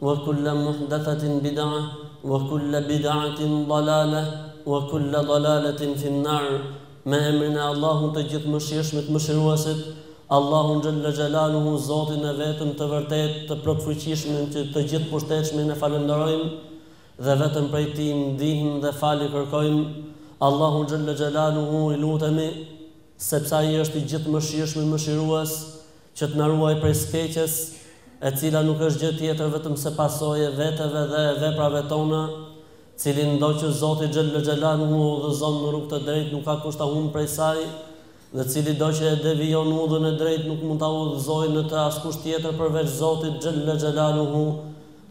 Wa kulla muhdathatin bid'ah wa kulla bid'atin dalaleh wa kulla dalaletin fi n-nar Me emrin e Allahut të Gjithëmëshirshmit Mëshiruesit Allahun xhella xhelaluhu Zotin e vetëm të vërtetë të plotfuqishmin të gjithëpushtetshmin e falënderojmë dhe vetëm prej tij ndihmë dhe falje kërkojmë Allahun xhella xhelaluhu i lutemi Sepse Ai është i Gjithëmëshirshmi Mëshirues, që të na ruajë prej së keqes, e cila nuk është gjë tjetër vetëm se pasojë e veteve dhe e veprave tona, cilindo që Zoti xhelle xhelaluhu e udhëzon në rrugë të drejtë nuk ka kush ta humbë prej saj, dhe cilido që e devijon udhën e drejtë nuk mund ta udhëzojë në të askush tjetër përveç Zotit xhelle xhelaluhu,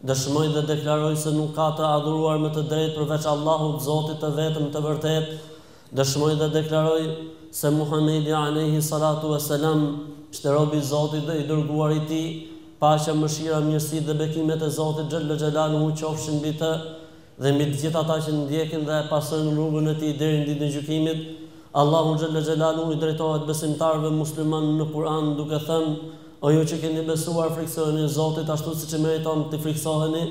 dëshmoj dhe deklaroj se nuk ka të adhuruar me të drejtë përveç Allahut Zotit të vetëm të vërtetë, Dëshmoj dhe deklaroj se Muhamedi alejhi salatu ue selam ishte rob i Zotit dhe i Dërguari i Tij, paqja, mëshira, mirësitë dhe bekimet e Zotit xhelle xhelaluhu qofshin mbi të dhe mbi të gjithë ata që ndjekin dhe e pasojnë rrugën e tij deri në Ditën e Gjykimit. Allahu xhelle xhelaluhu i drejtohet besimtarëve muslimanë në Kur'an duke thënë, O ju që keni besuar frikësojuni Zotit ashtu siç e meriton t'i frikësoheni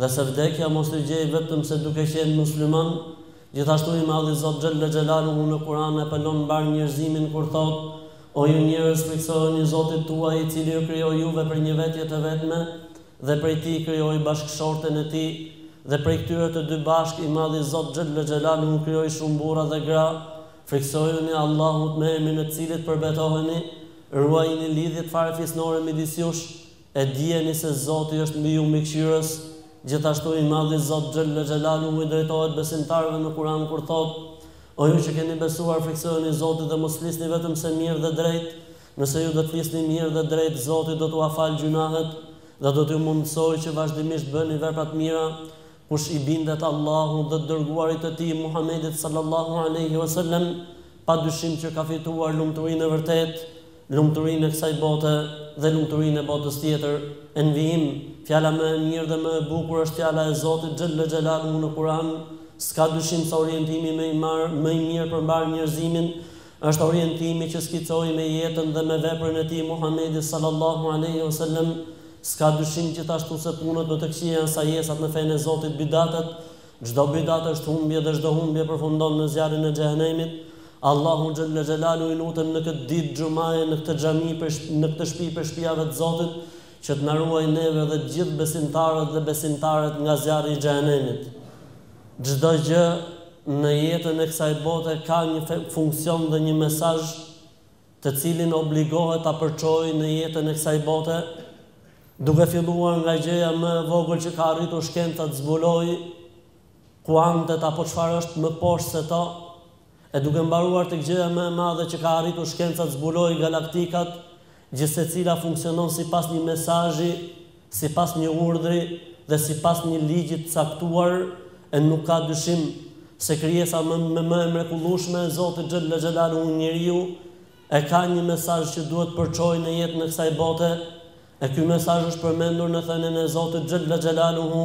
dhe se vdekja mos ju gjejë vetëm se duke qenë muslimanë, Gjithashtu i Madhi Zot xhelle xhelaluhu në Kur'an apelon mbarë njerëzimin kur thotë, O ju njerëz frikësohuni Zotit tuaj i cili ju krijoi juve prej një vetje të vetme dhe prej tij krijoi bashkëshorten e tij dhe prej këtyre të dy bashkë i Madhi Zot xhelle xhelaluhu krijoi shumë burra dhe gra, frikësojuni Allahut me emrin e të cilit përbetoheni, ruajini lidhjet farefisnore midis jush. E dijeni se Zoti është mbi ju Mbikëqyrës, gjithashtu i Madhi Zot xhelle xhelaluhu i drejtohet besimtarëve në Kur'an kur thotë, O ju që keni besuar frikësojuni Zotit dhe mos flisni vetëm se mirë dhe drejt, nëse ju do të flisni mirë dhe drejt Zoti do t'ua falë gjynahet dhe do t'ju mundësojë që vazhdimisht bëni vepra të mira, kush i bindet Allahut dhe të dërguarit të tij Muhamedit sallallahu alejhi vesellem, padyshim që ka fituar lumturinë e vërtetë. Lumturinë e kësaj bote dhe lumturinë e botës tjetër, e në vijim, fjala më e mirë dhe më e bukur është fjala e Zotit xhelle xhelaluhu në Kur'an, s'ka dyshim se orientimi më i marë, më i mirë për mbarë njerëzimin, është orientimi që skicoi me jetën dhe me veprën e tij Muhamedi sallallahu alejhi ue sellem, s'ka dyshim gjithashtu se punët më të këqija janë sajesat në fenë e Zotit bidatet, Çdo bidat është humbje dhe çdo humbje përfundon në zjarrin e xhehenemit. Allahun xhelle xhelalu i lutem në këtë ditë xhumaje në këtë xhami në këtë shpi prej shpijave të Zotit që të na ruaj neve dhe të gjithë besimtarët dhe besimtaret nga zjarri i xhehenemit. Çdo gjë në jetën e kësaj bote ka një funksion dhe një mesazh të cilin obligohet ta përçojë në jetën e kësaj bote, duke filluar nga gjëja më e vogël që ka arritur shkenca të zbulojë, kuantet apo çfarë është më poshtë se to, e duke mbaruar tek gjëja më e madhe që ka arritur shkenca të zbulojë, galaktikat, gjithsecila funksionon sipas një mesazhi sipas një urdhri dhe sipas një ligji të caktuar, e nuk ka dyshim se krijesa më me më e mrekullueshme e Zotit xhella xhelaluhu njeriu e ka një mesazh që duhet të përçojë në jetën e kësaj bote, e ky mesazh është përmendur në thënien e Zotit xhella xhelaluhu,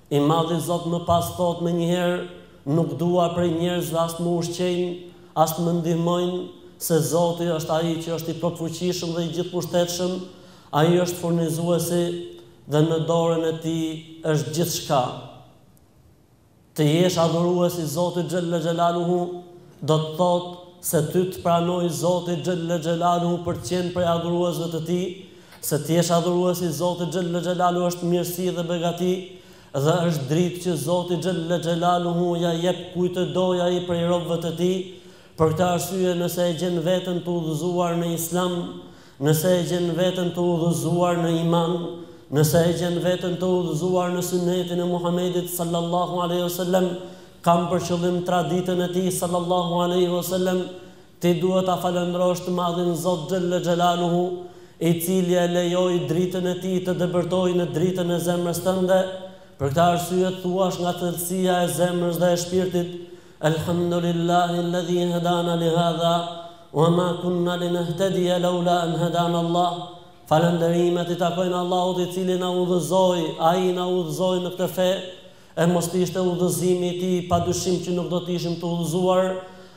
I madhi Zot më pas thotë menjëherë, Nuk dua prej njerëzve as të më ushqejnë, as të më ndihmojnë, se Zoti është Ai që është i Plotfuqishëm dhe i Gjithëpushtetshëm, Ai është Furnizuesi dhe në dorën e Tij është gjithçka. Të jesh adhurues i Zotit xhelle xhelaluhu do të thotë se ty të pranojë Zoti xhelle xhelaluhu për të qenë prej adhuruesve të Tij Se të jesh adhurues i Zotit xhelle xhelaluhu është mirësi dhe begati dhe është dritë që Zoti xhelle xhelaluhu ja jep kujt të dojë Ai prej robëve të Tij, për këtë arsye nëse e gjen veten të udhëzuar në Islam, nëse e gjen veten të udhëzuar në iman, nëse e gjen veten të udhëzuar në Sunnetin e Muhamedit sallallahu alejhi o sellem, kam për qëllim traditën e tij sallallahu alejhi o sellem, Ti duhet ta falëndrosh të Madhin Zot xhelle xhelaluhu, i Cili e lejoi dritën e Tij të depërtojë në dritën e zemrës tënde, për këtë arsye të thuash nga thellësia e zemrës dhe e shpirtit, Elhamdulillahi ledhi hedana li hadha, wa ma kunna li nehtedie leula en hedana Allah, Falënderimet i takojnë Allahut i Cili na udhëzoi, Ai na udhëzoi në këtë fe, e mos të ishte udhëzimi i Tij, padyshim që nuk do të ishim të udhëzuar,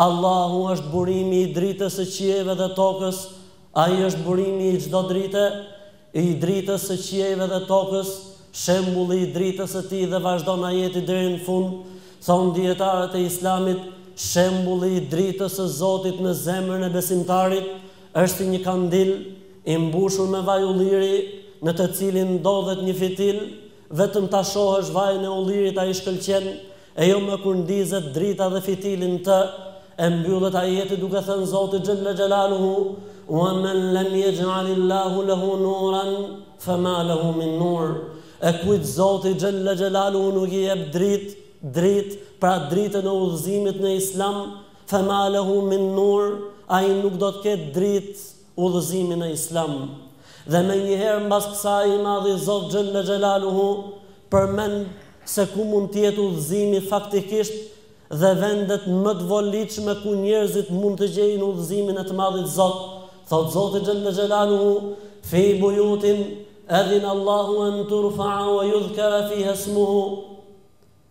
Allahu është burimi i dritës së qiejve dhe tokës, Ai është burimi i çdo drite, i dritës së qiejve dhe tokës, shembulli i dritës së Tij dhe vazhdon ajeti deri në fund, thonë dijetarët e Islamit, shembulli i dritës së Zotit në zemrën e besimtarit është si një kandil i mbushur me vaj ulliri në të cilin ndodhet një fitil, Vetëm ta shohësh vajin e ullirit ai shkëlqen e jo më kur ndizet drita dhe fitili në të, e mbyllet ajeti duke thënë Zoti xhelle xhelaluhu, Wa men lem jexh'alillahu lehu nuran fema lehu min nur, E kujt Zoti xhelle xhelaluhu nuk i jep dritë, dritë, pra dritën e udhëzimit në Islam, fema lehu min nur, ai nuk do të ketë dritë, udhëzimin në Islam, dhe menjëherë mbas kësaj i Madhi Zot xhelle xhelaluhu përmend se ku mund të jetë udhëzimi faktikisht dhe vendet më të volitshme ku njerëzit mund të gjejnë udhëzimin e të Madhit Zot, thotë Zoti xhelle xhelaluhu, Fi bujutin, edhina Allahu an turfa'a wa yudhkara fiha ismuhu,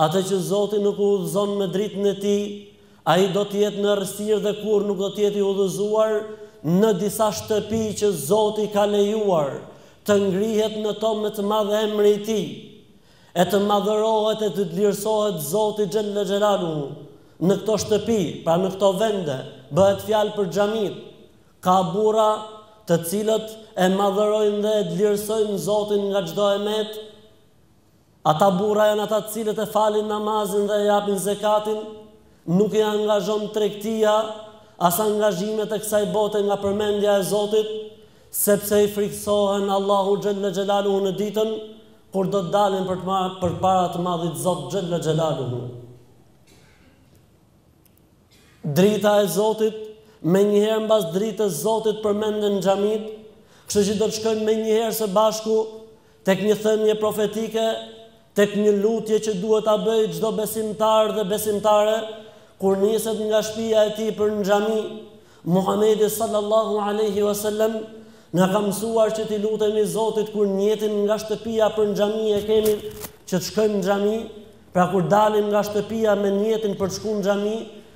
Atë që Zoti nuk e udhëzon me dritën e tij, ai do të jetë në errësirë dhe kurrë nuk do të jetë i udhëzuar, në disa shtëpi që Zoti ka lejuar të ngrihet në to me të madhe emri i tij, e të madhërohet e të dlirësohet Zoti xhelle xhelaluhu, në këto shtëpi, pra në këto vende, bëhet fjalë për xhamitë, ka burra të cilët e madhërojnë dhe e dlirësojnë Zotin nga çdo e metë, Ata burra janë ata të cilët e falin namazin dhe e japin zekatin, nuk i angazhon tregtia, as angazhimet e kësaj bote nga përmendja e Zotit, sepse i frikësohen Allahu xhelle xhelaluhu në ditën kur do të dalin përpara të madhit Zot xhelle xhelaluhu. Drita e Zotit, menjëherë mbas dritës Zotit përmenden xhamitë, kështu që do të shkojmë menjëherë së bashku Tek një thënie profetike, tek një lutje që duhet ta bëjë çdo besimtar dhe besimtare kur niset nga shpia e tij për në xhami, Muhamedi sallallahu alaihi wasallam na ka mësuar që t'i lutemi Zotit kur njetin nga shtëpia për në xhami e kemi që të shkojmë në xhami, pra kur dalim nga shtëpia me njetin për të shku në xhami,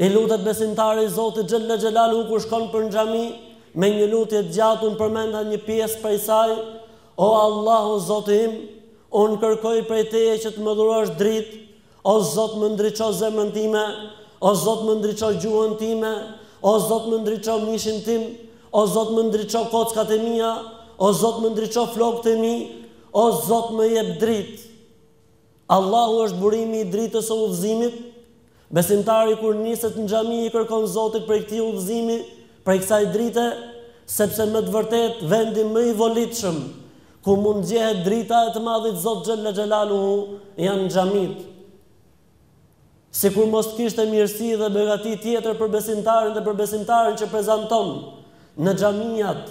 I lutet besimtari Zotit xhella xhelaluhu kur shkon për në xhami, me një lutje të gjatë unë përmenda një pjesë prej saj, O Allah o Zoti im, unë kërkoj prej Teje që të më dhurosh dritë, o Zot më ndriço zemrën time, o Zot më ndriço gjuhën time, o Zot më ndriço mishin tim, o Zot më ndriço kockat e mia, o Zot më ndriço flokët e mi, o Zot më jep dritë. Allahu është burimi i dritës së udhëzimit, besimtari kur niset në xhami i kërkon Zotit prej këtij udhëzimi, prej kësaj drite, sepse me të vërtetë vendi më i volitshëm ku mund gjehet drita e të madhit Zot xhelle xhelaluhu janë xhamitë. Sikur mos të kishte mirësi dhe begati tjetër për besimtarin dhe për besimtaren që prezanton në xhamiat,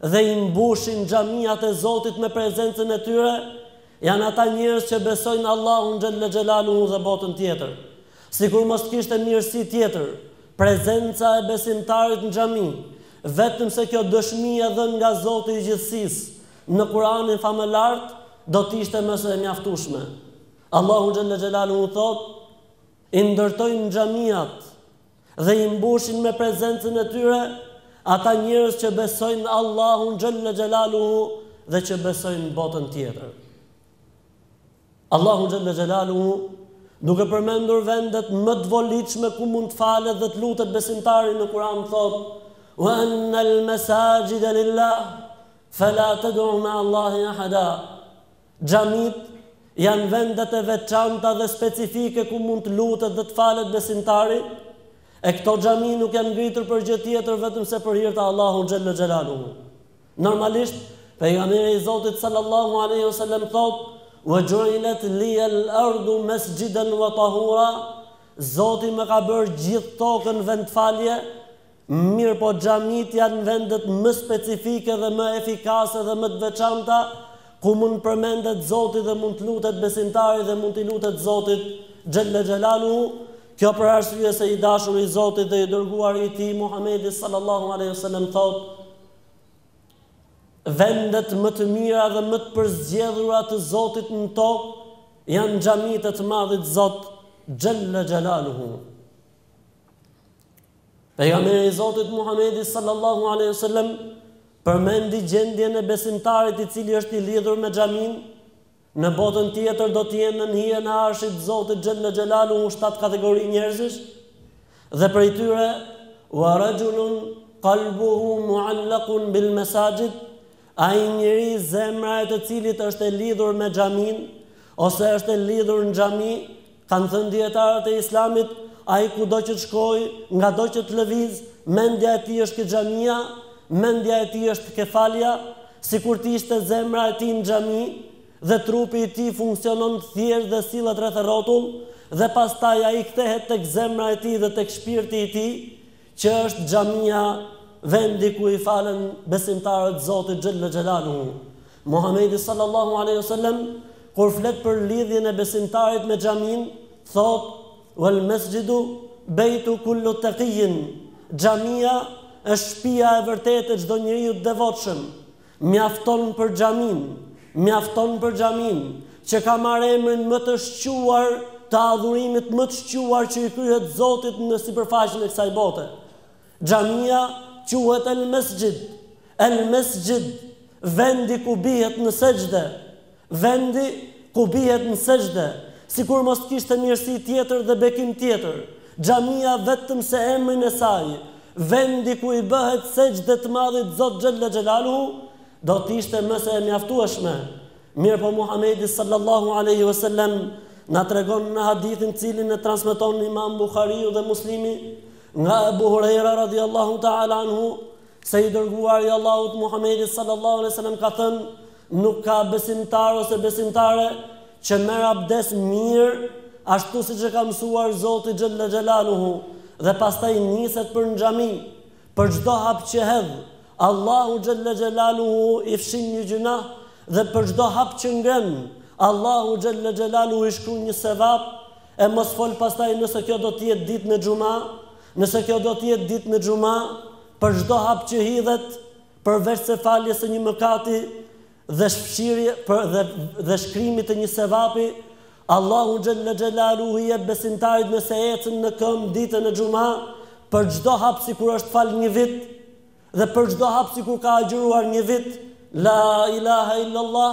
dhe i mbushin xhamiat e Zotit me prezencën e tyre, janë ata njerëz që besojnë Allahun xhelle xhelaluhu dhe botën tjetër. Sikur mos të kishte mirësi tjetër, prezenca e besimtarit në xhami, vetëm se kjo dëshmi e dhënë nga Zoti i Gjithësisë në Kuranin famëlartë, do të ishte më se e mjaftueshme. Allahu xhelle xhelaluhu u thotë, I ndërtojnë xhamiat dhe i mbushin me prezencën e tyre ata njerëz që besojnë në Allahun xhalla xhelaluhu dhe që besojnë në botën tjetër. Allahu xhalla xhelaluhu duke përmendur vendet më të volitshme ku mund të falet dhe të lutet besimtari në Kur'an thotë: "Wa anna al-masajida lillah fala tad'u ma'a Allahi ahada." Xhamitë janë vendet e veçanta dhe specifike ku mund të lutet dhe të falet besimtari, e këto xhami nuk janë ngritur për gjë tjetër vetëm se për hir të Allahut xhelle xhelaluhu. Normalisht, Pejgamberi i Zotit sallallahu alejhi ve sellem thotë, "Wa ju'ilat liya al-ardu masjidan wa tahura", Zoti më ka bërë gjithë tokën vendfalje Mirëpo xhamitë janë vendet më specifike dhe më efikase dhe më të veçanta ku mund përmendet Zoti dhe mund të lutet besimtari dhe mund t'i lutet Zotit xhelle xhelaluhu, kjo për arsye se i dashuri i Zotit dhe i dërguari i Tij Muhamedi sallallahu alejhi ve sellem thotë, Vendet më të mira dhe më të përzgjedhura të Zotit në tokë janë xhamitë e të Madhit Zot xhelle xhelaluhu. Pejgamberi i Zotit Muhamedi sallallahu alaihi wasallam përmendi gjendjen e besimtarit i cili është i lidhur me xhamin, në botën tjetër do të jenë nën hijen e arshit të Zotit xhella xhelaluhu shtatë kategori njerëzish dhe prej tyre wa rajulun qalbuhu muallaqun bil masajid ai njeri zemra e të cilit është e lidhur me xhaminë ose është e lidhur në xhami Kanë thënë dijetarët e Islamit, ai kudo që të shkojë, ngado që të lëvizë, mendja e tij është ke xhamia, mendja e tij është ke falja, sikur të ishte zemra e tij në xhami, dhe trupi i tij funksionon thjesht dhe sillet rreth e rrotull, dhe pastaj ai kthehet tek zemra e tij dhe tek shpirti i tij, Që është xhamia vendi ku i falen besimtarët Zotit xhelle xhelaluhu. Muhamedi sallallahu alejhi ve sellem kur flet për lidhjen e besimtarit me xhaminë, thotë, Wal mesxhidu bejtu kullu tekijin, Xhamia është shpia e vërtetë e çdo njeriu të devotshëm. Mjafton për xhaminë, mjafton për xhaminë, që ka marrë emrin më të shquar të adhurimit më të shquar që i kryhet Zotit në sipërfaqen e kësaj bote. Xhamia quhet El-Mesxhid, El-Mesxhid, vendi ku bihet në sexhde, Vendi ku bihet në sexhde, sikur mos të kishte mirësi tjetër dhe bekim tjetër, xhamia vetëm se emrin e saj, vendi ku i bëhet sexhde të Madhit Zot xhelle xhelaluhu, do të ishte më se e mjaftueshme. Mirëpo Muhamedi sallallahu alejhi ve sellem na tregon në hadithin të cilin e transmeton Imam Buhariu dhe Muslimi nga Ebu Hurajra radiallahu taala anhu se i dërguari i Allahut Muhamedi sallallahu alejhi ve sellem ka thënë Nuk ka besimtar ose besimtare që merr abdes mirë ashtu siç e ka mësuar Zoti xhella xhelaluhu dhe pastaj niset për në xhami. Për çdo hap që hedh, Allahu xhella xhelaluhu i fshin një gjynah dhe për çdo hap që ngren, Allahu xhella xhelaluhu i shkruan një sevap. E mos fol pastaj nëse kjo do të jetë ditë në xhuma, nëse kjo do të jetë ditë në xhuma, për çdo hap që hidhet, Përveçse faljes së një mëkati dhe fshirje për dhe dhe shkrimit të një sevapi, Allahu xhelle xhelaluhu i jep besimtarit nëse ecën në këmbë ditën në xhuma për çdo hap sikur është fal një vit dhe për çdo hap sikur ka agjëruar një vit, La ilaha illallah.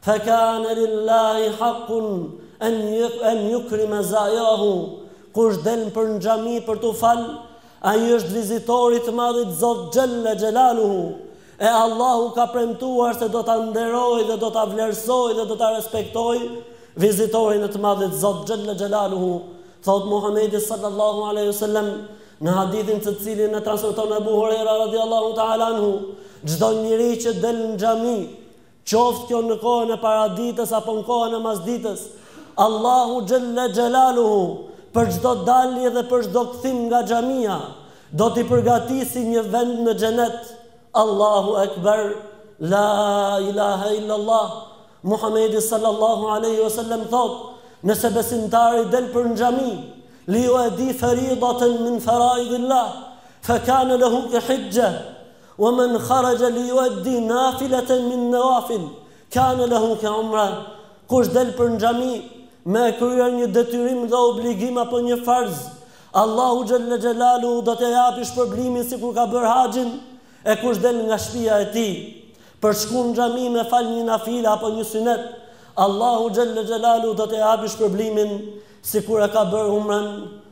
Fe kâne lillâhi hakkun en yukrime zâirahu, Kush del për në xhami për t'u fal, ai është vizitori i të Madhit Zot xhelle xhelâluhu, e Allahu ka premtuar se do ta nderojë dhe do ta vlerësojë dhe do ta respektojë vizitorin e të Madhit Zot xhelle xhelâluhu, thotë Muhamedi sallallahu alejhi ve sellem në hadithin të cilin e transmeton Ebu Hurejra radijallahu ta'ala anhu, Çdo njeri që del në xhami Qoftë kjo në kohën e paraditës apo në kohën e masditës, Allahu xhelle xhelaluhu për çdo dalje dhe për çdo kthim nga xhamia, do t'i përgatisi një vend në xhenet. Allahu Ekber, La ilahe illallah, Muhamedi sallallahu alejhi ve sellem thotë, Nëse besimtari del për në xhami, li jueddi feridaten min faraidillah, fekane lehu ke hixhxhe, Wa men kharaja li yu'addi nafilatan min nawafil kana lahu ka umra, Kush del për në xhami me e kryer një detyrim dhe obligim apo një farz, Allahu xhelle xhelaluhu do t'ia japi shpërblimin sikur ka bërë haxhin, e kush del nga shpia e tij për shku në xhami me fal një nafile apo një synet, Allahu xhelle xhelaluhu do t'ia japi shpërblimin sikur e ka bërë umren,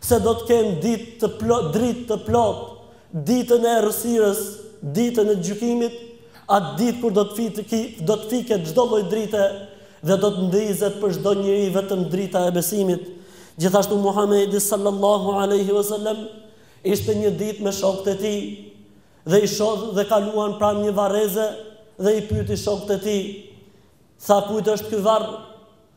Se do të kenë ditë të plotë, dritë të plotë, ditën e errësirës, ditën e gjykimit, atë ditë kur do të do të fiket çdo lloj drite dhe do të ndrizet për çdo njeri vetëm drita e besimit. Gjithashtu Muhamedi sallallahu alejhi ve sellem ishte një ditë me shokët e tij dhe i shoh dhe kaluan pranë një varreze dhe i pyeti shokët e tij, tha kujt është ky varr?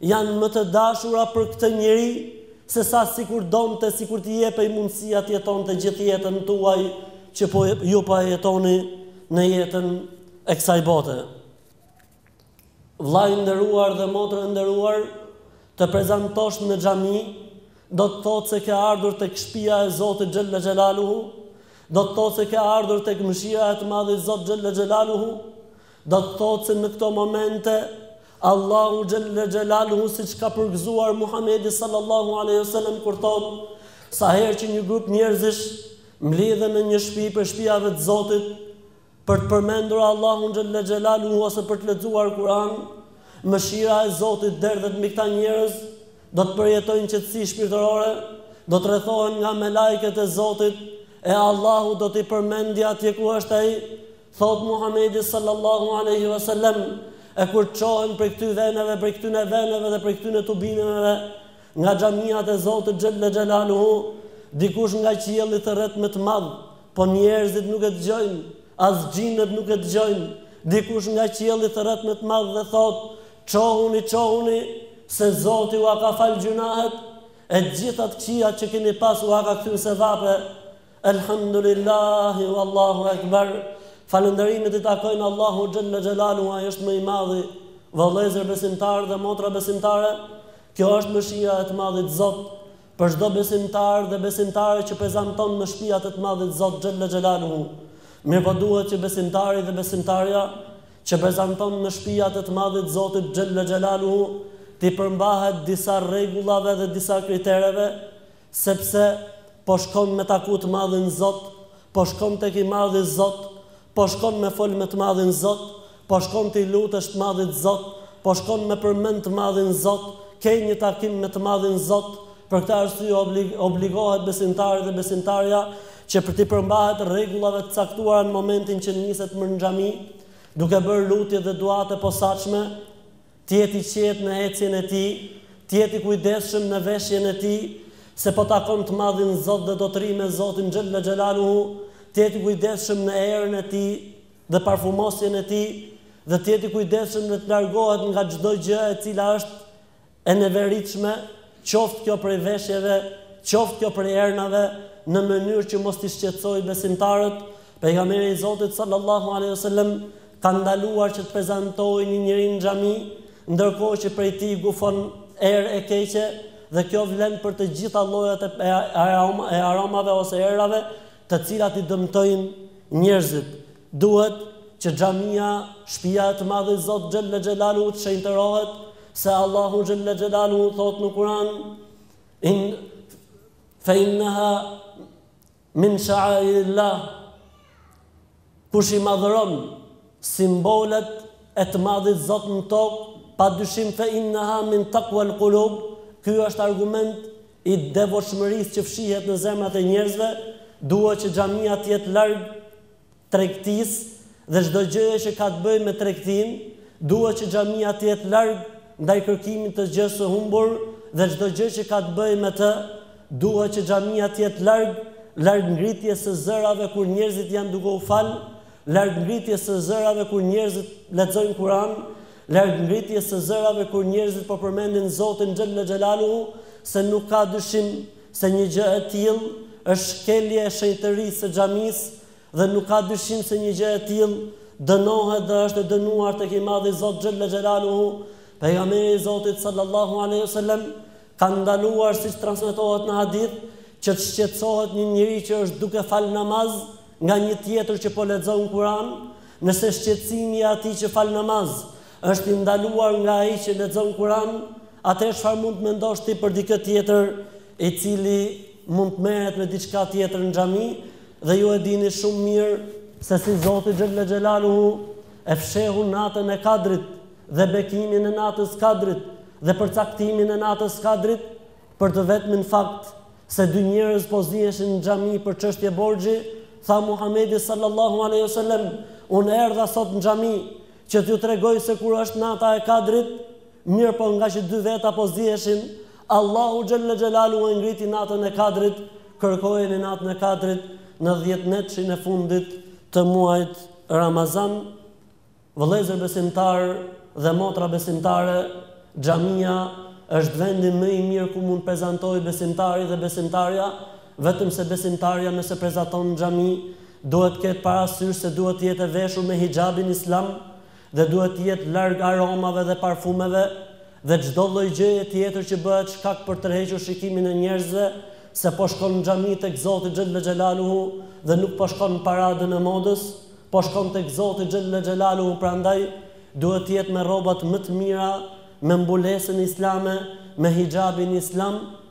Janë më të dashura për këtë njeri se sa sikur donte sikur t'i jepej mundësia të jetonte gjithë jetën tuaj që po ju po e jetoni në jetën e kësaj bote. Vlla i nderuar dhe motër e nderuar, të prezantosh në xhami do të thotë se ke ardhur tek shpia e Zotit Xhelle Xhelaluhu, do të thotë se ke ardhur tek mëshira e të madhit Zot Xhelle Xhelaluhu, do të thotë se në këto momente Allahu xhelle xhelaluhu siç ka përgëzuar Muhamedi sallallahu alejhi ve selem kur thotë, Sa herë që një grup njerëzish mblidhen në një shpi prej shpijave të Zotit për të përmendur Allahun xhelle xhelaluhu ose për të lexuar Kur'an, mëshira e Zotit derdhet mbi këta njerëz, do të përjetojnë qetësi shpirtërore, do të rrethohen nga melajket e Zotit, e Allahu do t'i përmendë atje ku është ai, Thotë Muhamedi sallallahu alejhi ve selem, E kur çohen prej këtyj veneve, prej këtyne veneve dhe prej këtyne tubimeve, nga xhamiat e Zotit xhelle xhelaluhu, dikush nga qielli thërret me të madhe, po njerëzit nuk e dëgjojnë, as xhinët nuk e dëgjojnë, dikush nga qielli thërret me të madhe dhe thotë, Çohuni, çohuni, se Zoti ua ka falë gjynahet, e gjitha të këqijat që keni pas ua ka kthy në sevape. Elhamdulillahi wallahu ekber. Falënderimet i takojnë Allahut xhelle xhelaluhu, ai është më i madhi. Vëllezër besimtarë dhe motra besimtare, kjo është mëshira e të madhit Zot për çdo besimtar dhe besimtare që prezanton në shpiat e të madhit Zot xhelle xhelaluhu. Mirpo duhet që besimtari dhe besimtarja që prezanton në shpiat e të madhit Zotit xhelle xhelaluhu t'i përmbahet disa rregullave dhe disa kritereve Sepse, po shkon me taku të madhin Zot, po shkon tek i madhi Zot, po shkon me fol me të madhin Zot, po shkon t'i lutesh të madhit Zot, po shkon me përmend të madhin Zot, ke një takim me të madhin Zot, për këtë arsye obligohet besimtari dhe besimtarja që për t'i përmbahet rregullave të caktuara në momentin që niset për në xhami, duke bërë lutje dhe duat e posaçme, të jetë i qetë në ecjen e tij, të jetë i kujdesshëm në veshjen e tij, se po takon të madhin Zot dhe do të rrijë me Zotin xhelle xhelaluhu, të jetë i kujdesshëm në erën e tij dhe parfumosjen e tij dhe të jetë i kujdesshëm dhe të largohet nga çdo gjë e cila është e neveritshme, qoftë kjo prej veshjeve, qoftë kjo prej ernave, në mënyrë që mos t'i shqetësojë besimtarët, Pejgamberi i Zotit sallallahu alejhi ve sellem ka ndaluar që të prezantojë një njeri në xhami, ndërkohë që prej tij gufon erë e keqe, dhe kjo vlen për të gjitha llojet e aromave ose erave, të cilat i dëmtojnë njerëzit. Duhet që xhamia, shpija e të Madhit Zot xhelle xhelaluhu të shenjtërohet, se Allahu xhelle xhelaluhu thotë në Kur'an, in fe innaha Min sha'airillah, Kush i madhëron simbolet e të madhit Zot në tokë, pa dyshim fe innaha min taqwal qulub, ky është argument i devotshmërisë që fshihet në zemrat e njerëzve, duhet që xhamia të jetë larg tregtisë dhe çdo gjëje që ka të bëjë me tregtinë, duhet që xhamia të jetë larg ndaj kërkimit të gjësë së humbur dhe çdo gjë që ka të bëjë me të, duhet që xhamia të jetë larg, larg ngritjes së zërave kur njerëzit janë duke u fal, larg ngritjes së zërave kur njerëzit lexojnë Kuran, larg ngritjes së zërave kur njerëzit po përmendin Zotin xhelle xhelaluhu, se nuk ka dyshim se një gjë e tillë është shkelje e shenjtërisë së xhamisë Dhe nuk ka dyshim se një gjë e tillë dënohet dhe është e dënuar tek i madhi Zot xhelle xhelaluhu. Pejgamberi i Zotit sallallahu alaihi wasallam ka ndaluar siç transmetohet në hadith që të shqetësohet një njeri që është duke fal namaz nga një tjetër që po lexon Kur'an, nëse shqetësimi i atij që fal namaz është i ndaluar nga ai që lexon Kur'an, atëherë çfarë mund të mendosh ti për dikë tjetër i cili mund të merret me diçka tjetër në xhami dhe ju e dini shumë mirë se si Zoti xhelle xhelaluhu e fshehu natën e kadrit dhe bekimin e natës së kadrit dhe përcaktimin e natës së kadrit për të vetmin fakt se dy njerëz po ziheshin në xhami për çështje borxhi, tha Muhamedi sallallahu alaihi wasallam, unë erdha sot në xhami që t'ju tregoj se kur është nata e kadrit, Mirëpo ngaqë dy veta po ziheshin, Allahu xhelle xhelaluhu e ngriti natën e Kadrit, kërkojeni natën e Kadrit në dhjetënetshin e fundit të muajit Ramazan, vëllezër besimtarë dhe motra besimtare, xhamia është vendi më i mirë ku mund prezantojë besimtari dhe besimtarja, vetëm se besimtarja nëse prezanton në xhami, duhet të ketë parasysh se duhet të jetë e veshur me hixhabin islam, dhe duhet të jetë larg aromave dhe parfumeve dhe çdo lloj gjëje tjetër që bëhet shkak për të tërhequr shikimin e njerëzve se po shkon në xhami tek Zoti xhelle xhelaluhu dhe nuk po shkon në paradën e modës po shkon tek Zoti xhelle xhelaluhu prandaj duhet të jetë me rrobat më të mira me mbulesën islame me hixhabin islam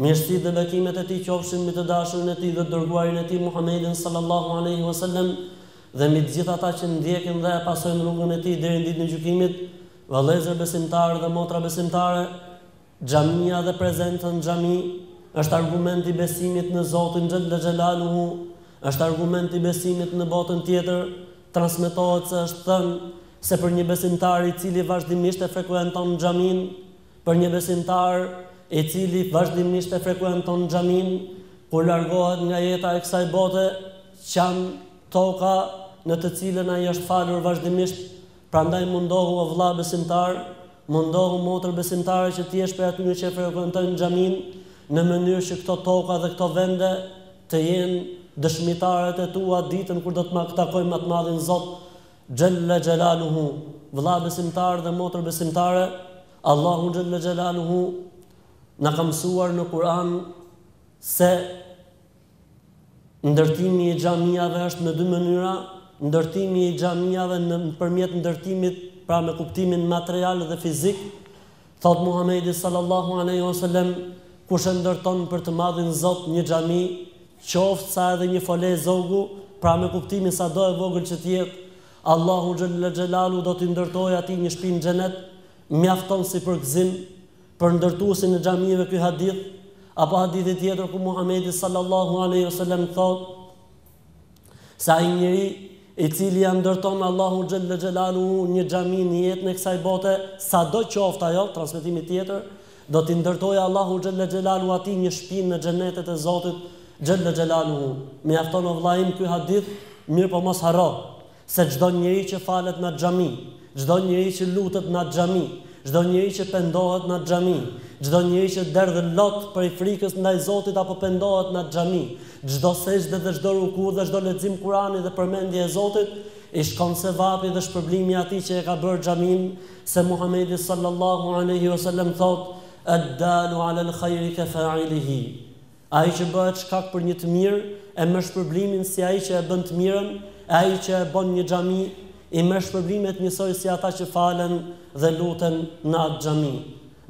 Mirësitë dhe bekimet e tij qofshin mbi të dashurin e tij dhe dërguarin e tij Muhammedin sallallahu alejhi ue sellem dhe mbi të gjithë ata që ndjekin dhe e pasojnë rrugën e tij deri në ditën e gjykimit, vëllezër besimtarë dhe motra besimtare, xhamia dhe prezenca në xhami është argument i besimit në Zotin xhelle xhelaluhu, është argument i besimit në botën tjetër, transmetohet se është thënë se për një besimtar i cili vazhdimisht e frekuenton xhaminë, Për një besimtar, i cili vazhdimisht e frekuenton xhaminë, kur largohet nga jeta e kësaj bote, qan toka në të cilën ai është falur vazhdimisht, prandaj mundohu o vëlla besimtar, mundohu motër besimtare që të jesh prej atyre që e frekuentojnë xhaminë, në mënyrë që këto toka dhe këto vende të jenë dëshmitarët e tua ditën kur do ta takojmë me të madhin Zot, Xhella Xhelaluhu, vëlla besimtar dhe motër besimtare, Allahu Xhella Xhelaluhu na ka mësuar në Kur'an se ndërtimi i xhamiave është në dy mënyra, ndërtimi i xhamiave nëpërmjet ndërtimit pra me kuptimin material dhe fizik, thotë Muhamedi sallallahu alaihi wasallam, kush e ndërton për të madhin Zot një xhami, Qoftë sa edhe një fole zogu, pra me kuptimin sado e vogël që të jetë, Allahu xhelle xhelaluhu do t'i ndërtojë atij një shpi në xhenet, mjafton si përgëzim për ndërtuesin e xhamive ky hadith, apo hadithi tjetër ku Muhamedi sallallahu alejhi o selem thotë se ai njeri i cili ia ndërton Allahut xhelle xhelaluhu një xhami në jetën e kësaj bote, sado qoftë ajo, transmetimi tjetër, Do t'i ndërtojë Allahu xhelle xhelaluhu atij një shpi në xhenetet e Zotit xhelle xhelaluhu. Mjafton o vlla im ky hadith, mirëpo mos harro se çdo njeri që falet n'at xhami, çdo njeri që lutet n'at xhami, çdo njeri që pendohet n'at xhami, çdo njeri që derdh lot prej frikës ndaj Zotit apo pendohet n'at xhami, çdo sexhde dhe çdo ruku dhe çdo lexim Kurani dhe përmendje e Zotit, i shkon sevapi dhe shpërblimi atij që e ka bërë xhaminë, Se Muhamedi sallallahu alejhi o selem thotë, Ed-dalu alel hajri ke failihi, Ai që bëhet shkak për një të mirë, e merr shpërblimin si ai që e bën të mirën, e ai që e bon një xhami, i merr shpërblimet njësoj si ata që falen dhe luten në atë xhami.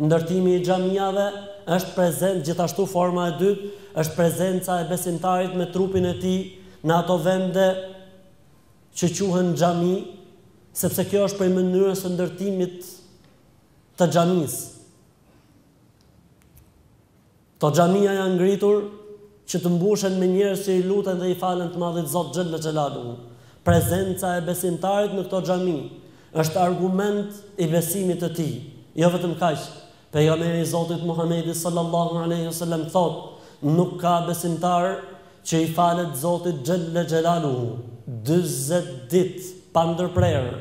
Ndërtimi i xhamiave është prezencë gjithashtu forma e dytë është prezenca e besimtarit me trupin e tij në ato vende që quhen xhami, sepse kjo është prej mënyrës së ndërtimit të xhamisë. Këto xhamia janë ngritur që të mbushen me njerëz që i luten dhe i falen të madhit Zot xhelle xhelaluhu. Prezenca e besimtarit në këto xhami është argument i besimit të tij. Jo vetëm kaq, Pejgamberi i Zotit Muhamedi sallallahu alejhi ve sellem thotë, Nuk ka besimtar që i falet Zotit xhelle xhelaluhu dyzet ditë pa ndërprerë,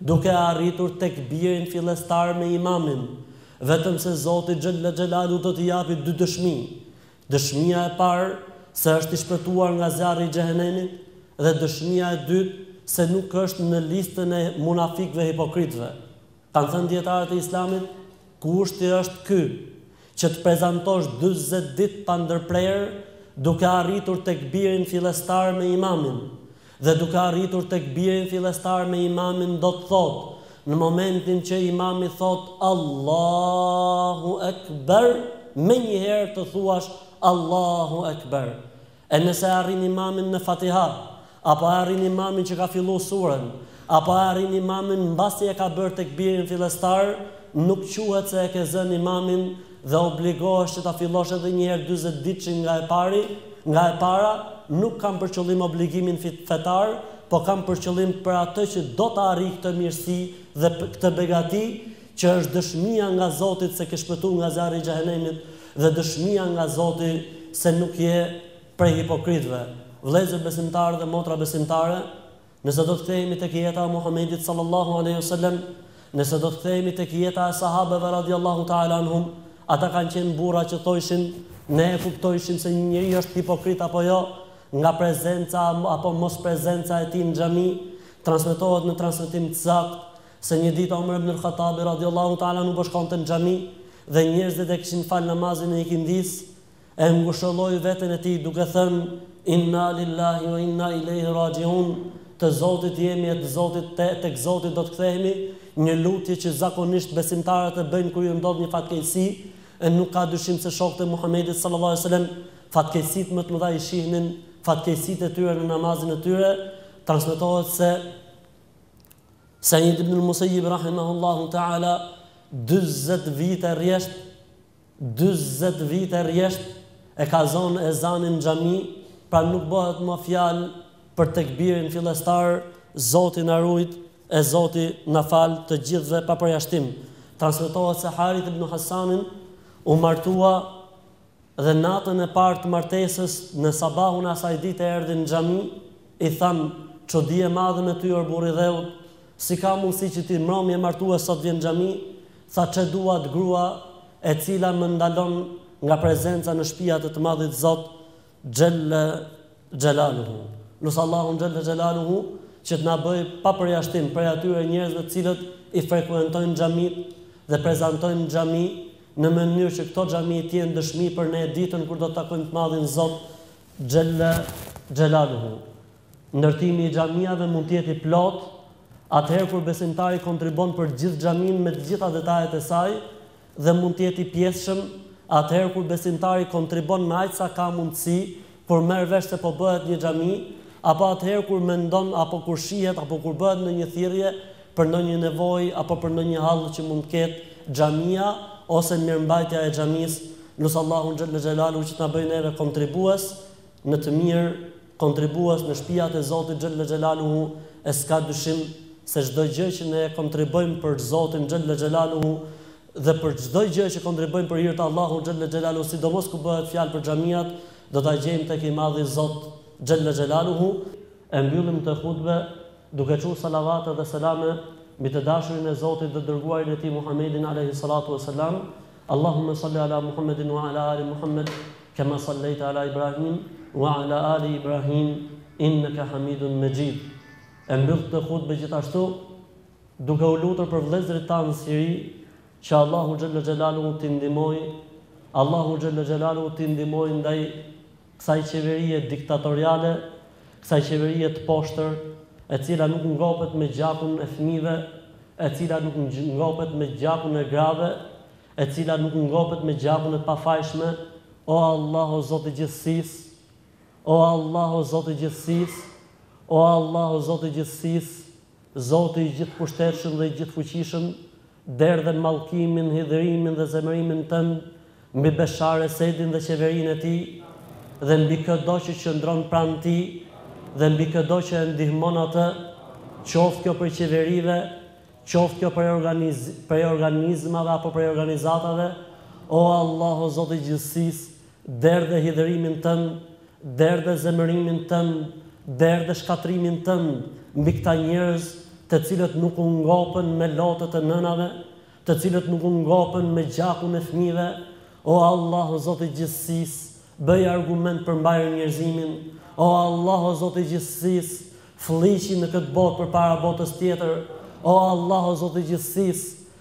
duke arritur tekbirin fillestar me imamin, vetëm se Zoti xhelle xhelaluhu do t'i japi dy dëshmi, dëshmia e parë se është i shpëtuar nga zjarri i xhehenemit dhe dëshmia e dytë se nuk është në listën e munafikëve hipokritëve. Kanë thënë dijetarët e Islamit, Kushti është ky, që të prezantosh dyzet ditë pa ndërprerë, duke arritur tekbirin fillestar me imamin. Dhe duke arritur tekbirin fillestar me imamin do të thotë, në momentin që imami thotë Allahu Ekber, menjëherë të thuash Allahu Ekber. E nëse e arrin imamin në Fatiha, apo e arrin imamin që ka fillu surën, apo e arrin imamin mbasi e ka bërë tekbirin fillestar, nuk quhet se e ke zënë imamin dhe obligohesh që ta fillosh edhe një herë dyzetditëshin nga e pari, nga e para, nuk kam për qëllim obligimin fetar, po kam për qëllim për atë që do ta arrijë këtë mirësi dhe këtë begati, Që është dëshmia nga Zoti se ke shpëtuar nga zjarri i Xhehenemit dhe dëshmia nga Zoti se nuk je prej hipokritëve. Vëllezër besimtarë dhe motra besimtare, nëse do të kthehemi tek jeta e Muhamedit sallallahu alejhi ve sellem, nëse do të kthehemi tek jeta e sahabeve radijallahu ta'ala anhum, ata kanë qenë burra që thojshin, ne e kuptojshim se një njeri është hipokrit apo jo nga prezenca apo mosprezenca e tij në xhami, transmetohet në transmetim të saktë Se një ditë Omer ibn al-Khattabi radijallahu ta'ala anhu po shkonte në xhami dhe njerëzit e kishin falë namazin e ikindisë, e ngushëlloi veten e tij duke thënë, Inna lillahi wa inna ilejhi raxhi'un, Të Zotit jemi e të Zotit te, tek Zoti do të kthehemi, një lutje që zakonisht besimtarët e bëjnë kur ju ndodh një fatkeqësi, e nuk ka dyshim se shokët e Muhamedit sallallahu alejhi ve sellem fatkeqësitë më të mëdha i shihnin fatkeqësitë e tyre në namazin e tyre, transmetohet se Sa'id ibn al-Musayyib rahimahullahu ta'ala 40 vite rresht 40 vite rresht e ka zonë ezanin në xhami, pra nuk bohet ma fjalë për tekbirin fillestar, Zoti na rujt e Zoti na fal të gjithëve pa përjashtim. Transmetohet se Harith ibn Hasanin u martua dhe natën e parë të martesës në sabahun e asaj dite erdhi në xhami, i thamë, çudi e madhe me ty or burri dheut, si ka mundësi që ti mbrëmë je martu e sot vjen në xhami, tha ç'e dua atë grua e cila më ndalon nga prezenca në shpijat e të madhit Zot xhelle xhelaluhu. Lus Allahun xhelle xhelaluhu që të na bëjë pa përjashtim prej atyre njerëzve të cilët i frekuentojnë xhamitë dhe prezantojnë në xhami në mënyrë që këto xhami të jenë dëshmi për ne ditën kur do të takojmë të Madhin Zot xhelle xhelaluhu. Ndërtimi i xhamiave mund të jetë i plotë atëherë kur besimtari kontribon për gjithë xhaminë me të gjitha detajet e saj dhe mund të jetë i pjesshëm atëherë kur besimtari kontribon me aq sa ka mundësi Kur merr vesh se po bëhet një xhami, apo atëherë kur mendon apo kur shihet apo kur bëhet ndonjë thirrje për ndonjë nevojë apo për ndonjë hall që mund të ketë xhamia ose mirëmbajtja e xhamisë, lus Allahun xhelle xhelaluhu që të na bëjë neve kontribues në të mirë, kontribues në shpijat e Zotit xhelle xhelaluhu e s'ka dyshim se çdo gjë që ne kontribojmë për Zotin xhelle xhelaluhu dhe për çdo gjë që kontribojmë për hir të Allahut xhelle xhelaluhu sidomos kur bëhet fjalë për xhamiat do ta gjejmë tek i madhi Zot xhelle xhelaluhu, e mbyllim këtë hutbe duke çu salavate dhe selame mbi të dashurin e Zotit dhe dërguarin e tij Muhammedin alejhi salatu wa selam, Allahumme salli ala Muhammedin wa ala ali Muhammed kema sallejte ala Ibrahim wa ala ali Ibrahim inneke hamidun mexhid, e mbyll këtë hutbe gjithashtu Duke u lutur për vëllezërit tanë në Siri, që Allahu xhelle xhelaluhu t'i ndihmojë, Allahu xhelle xhelaluhu t'i ndihmojë ndaj kësaj qeverie diktatoriale, kësaj qeverie të poshtër, e cila nuk ngopet me gjakun e fëmijëve, e cila nuk ngopet me gjakun e grave, e cila nuk ngopet me gjakun e pafajshme, o Allah o Zot i gjithësisë, o Allah o Zot i gjithësisë, o Allah o Zot i gjithësisë, Zoti i Gjithëpushtetshëm dhe i Gjithëfuqishëm, derdhe mallkimin, hidhërimin dhe zemërimin Tënd mbi Beshar Esedin dhe qeverinë e tij, dhe mbi këdo që qëndron pranë tij, dhe mbi këdo që e ndihmon atë, qoftë kjo prej qeverive, qoftë kjo prej organizmave apo prej organizatave, O Allah, o Zot i Gjithësisë, Derdhe hidhërimin tënd, derdhe zemërimin tënd, derdhe shkatrimin tënd mbi këta njerëz të cilët nuk u ngopën me lotët e nënave, të cilët nuk u ngopën me gjakun e fëmijëve, o Allah o Zot i gjithësisë, bëj argument për mbarë njerëzimin, o Allah o Zot i gjithësisë, flliqi në këtë botë përpara botës tjetër, o Allah o Zot i gjithësisë,